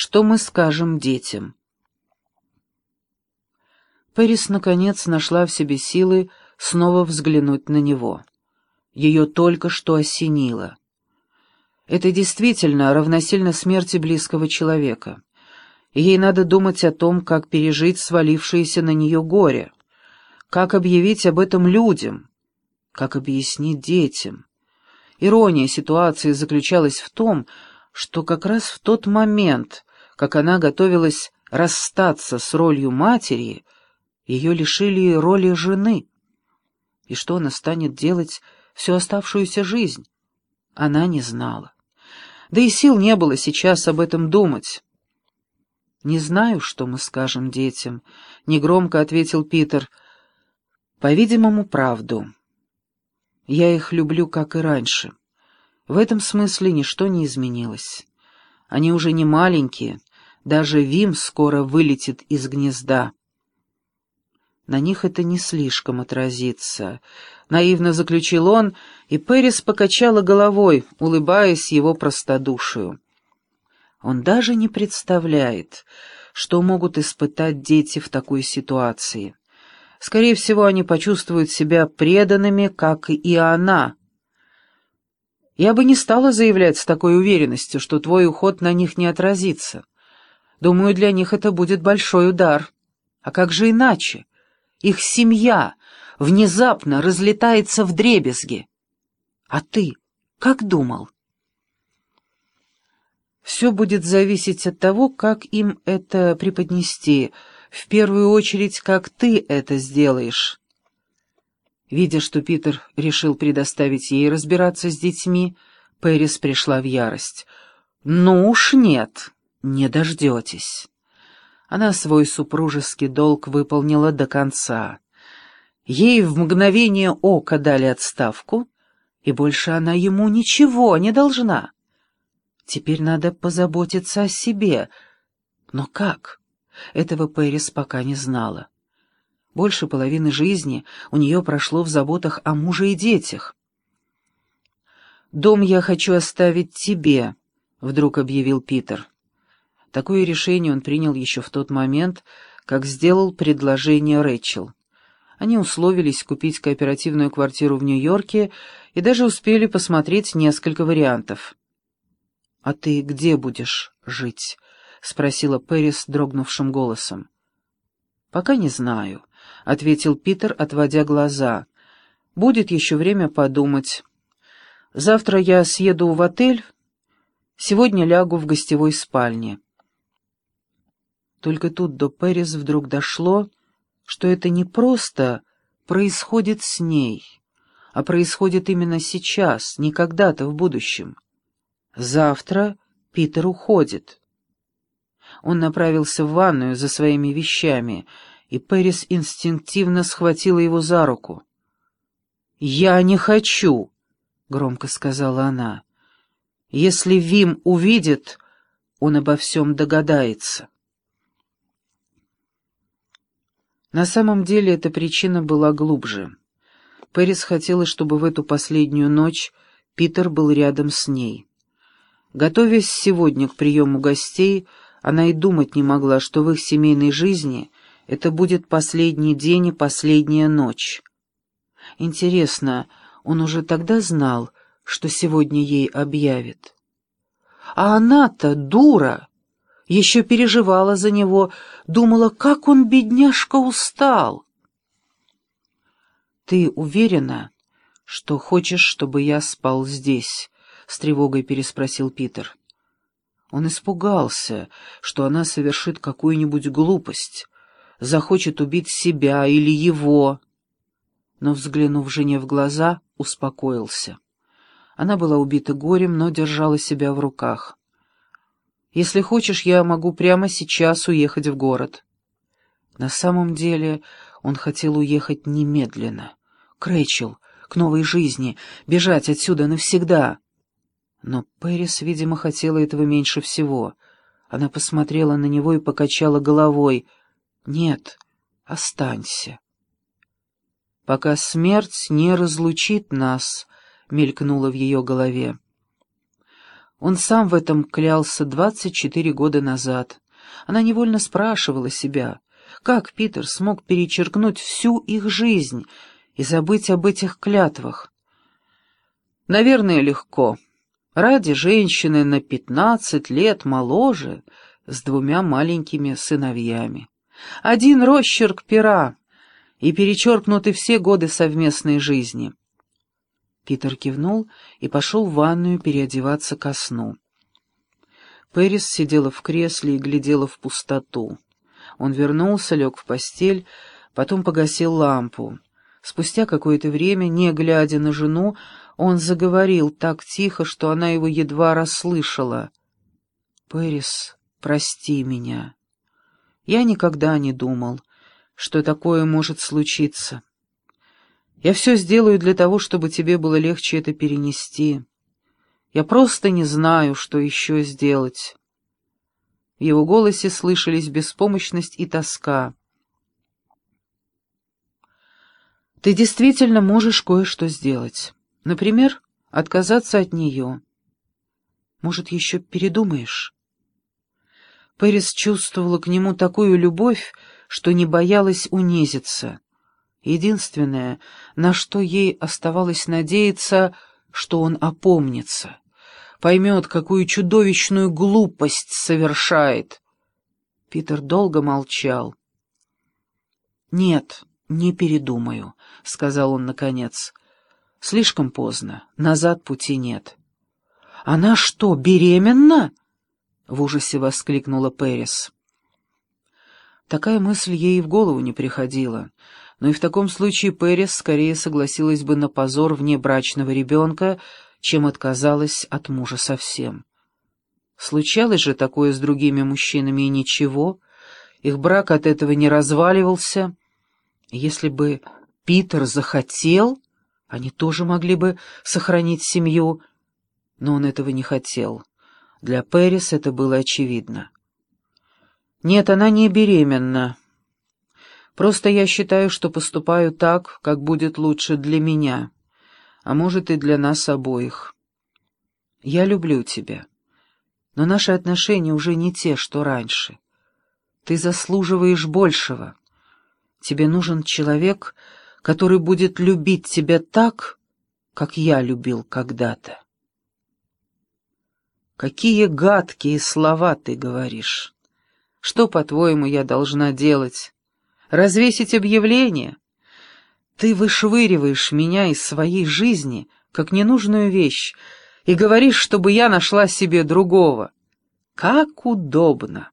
что мы скажем детям?» Пэрис, наконец, нашла в себе силы снова взглянуть на него. Ее только что осенило. Это действительно равносильно смерти близкого человека. Ей надо думать о том, как пережить свалившееся на нее горе, как объявить об этом людям, как объяснить детям. Ирония ситуации заключалась в том, что как раз в тот момент, как она готовилась расстаться с ролью матери, ее лишили роли жены. И что она станет делать всю оставшуюся жизнь? Она не знала. Да и сил не было сейчас об этом думать. «Не знаю, что мы скажем детям», — негромко ответил Питер. «По-видимому, правду. Я их люблю, как и раньше. В этом смысле ничто не изменилось. Они уже не маленькие, даже Вим скоро вылетит из гнезда. На них это не слишком отразится. Наивно заключил он, и Пэрис покачала головой, улыбаясь его простодушию. Он даже не представляет, что могут испытать дети в такой ситуации. Скорее всего, они почувствуют себя преданными, как и она. Я бы не стала заявлять с такой уверенностью, что твой уход на них не отразится. Думаю, для них это будет большой удар. А как же иначе? Их семья внезапно разлетается в дребезги. А ты как думал? Все будет зависеть от того, как им это преподнести, в первую очередь, как ты это сделаешь. Видя, что Питер решил предоставить ей разбираться с детьми, Пэрис пришла в ярость. «Ну уж нет, не дождетесь». Она свой супружеский долг выполнила до конца. Ей в мгновение ока дали отставку, и больше она ему ничего не должна. Теперь надо позаботиться о себе. Но как? Этого Пэрис пока не знала. Больше половины жизни у нее прошло в заботах о муже и детях. «Дом я хочу оставить тебе», — вдруг объявил Питер. Такое решение он принял еще в тот момент, как сделал предложение Рэчел. Они условились купить кооперативную квартиру в Нью-Йорке и даже успели посмотреть несколько вариантов. «А ты где будешь жить?» — спросила Пэрис дрогнувшим голосом. «Пока не знаю», — ответил Питер, отводя глаза. «Будет еще время подумать. Завтра я съеду в отель, сегодня лягу в гостевой спальне». Только тут до Пэрис вдруг дошло, что это не просто происходит с ней, а происходит именно сейчас, не когда-то в будущем. Завтра Питер уходит. Он направился в ванную за своими вещами, и Пэрис инстинктивно схватила его за руку. «Я не хочу», — громко сказала она. «Если Вим увидит, он обо всем догадается». На самом деле эта причина была глубже. Пэрис хотела, чтобы в эту последнюю ночь Питер был рядом с ней. Готовясь сегодня к приему гостей, она и думать не могла, что в их семейной жизни это будет последний день и последняя ночь. Интересно, он уже тогда знал, что сегодня ей объявит? А она-то, дура, еще переживала за него, думала, как он, бедняжка, устал. «Ты уверена, что хочешь, чтобы я спал здесь?» с тревогой переспросил Питер. Он испугался, что она совершит какую-нибудь глупость, захочет убить себя или его. Но, взглянув жене в глаза, успокоился. Она была убита горем, но держала себя в руках. «Если хочешь, я могу прямо сейчас уехать в город». На самом деле он хотел уехать немедленно, к Рэчел, к новой жизни, бежать отсюда навсегда. Но Пэрис, видимо, хотела этого меньше всего. Она посмотрела на него и покачала головой. «Нет, останься». «Пока смерть не разлучит нас», — мелькнуло в ее голове. Он сам в этом клялся двадцать четыре года назад. Она невольно спрашивала себя, как Питер смог перечеркнуть всю их жизнь и забыть об этих клятвах. Наверное, легко. Ради женщины на пятнадцать лет моложе, с двумя маленькими сыновьями. Один росчерк пера, и перечеркнуты все годы совместной жизни. Питер кивнул и пошел в ванную переодеваться ко сну. Пэрис сидела в кресле и глядела в пустоту. Он вернулся, лег в постель, потом погасил лампу. Спустя какое-то время, не глядя на жену, он заговорил так тихо, что она его едва расслышала. «Пэрис, прости меня. Я никогда не думал, что такое может случиться. Я все сделаю для того, чтобы тебе было легче это перенести. Я просто не знаю, что еще сделать». В его голосе слышались беспомощность и тоска. «Ты действительно можешь кое-что сделать. Например, отказаться от нее. Может, еще передумаешь?» Пэрис чувствовала к нему такую любовь, что не боялась унизиться. Единственное, на что ей оставалось надеяться, что он опомнится, поймет, какую чудовищную глупость совершает. Питер долго молчал. «Нет, не передумаю», — сказал он наконец. «Слишком поздно, назад пути нет». «Она что, беременна?» — в ужасе воскликнула Пэрис. Такая мысль ей в голову не приходила, но и в таком случае Пэрис скорее согласилась бы на позор внебрачного ребенка, чем отказалась от мужа совсем. Случалось же такое с другими мужчинами и ничего, их брак от этого не разваливался. Если бы Питер захотел, они тоже могли бы сохранить семью, но он этого не хотел. Для Пэрис это было очевидно. «Нет, она не беременна. Просто я считаю, что поступаю так, как будет лучше для меня, а может и для нас обоих. Я люблю тебя, но наши отношения уже не те, что раньше. Ты заслуживаешь большего. Тебе нужен человек, который будет любить тебя так, как я любил когда-то». Какие гадкие слова ты говоришь. Что, по-твоему, я должна делать? Развесить объявление? Ты вышвыриваешь меня из своей жизни, как ненужную вещь, и говоришь, чтобы я нашла себе другого. Как удобно!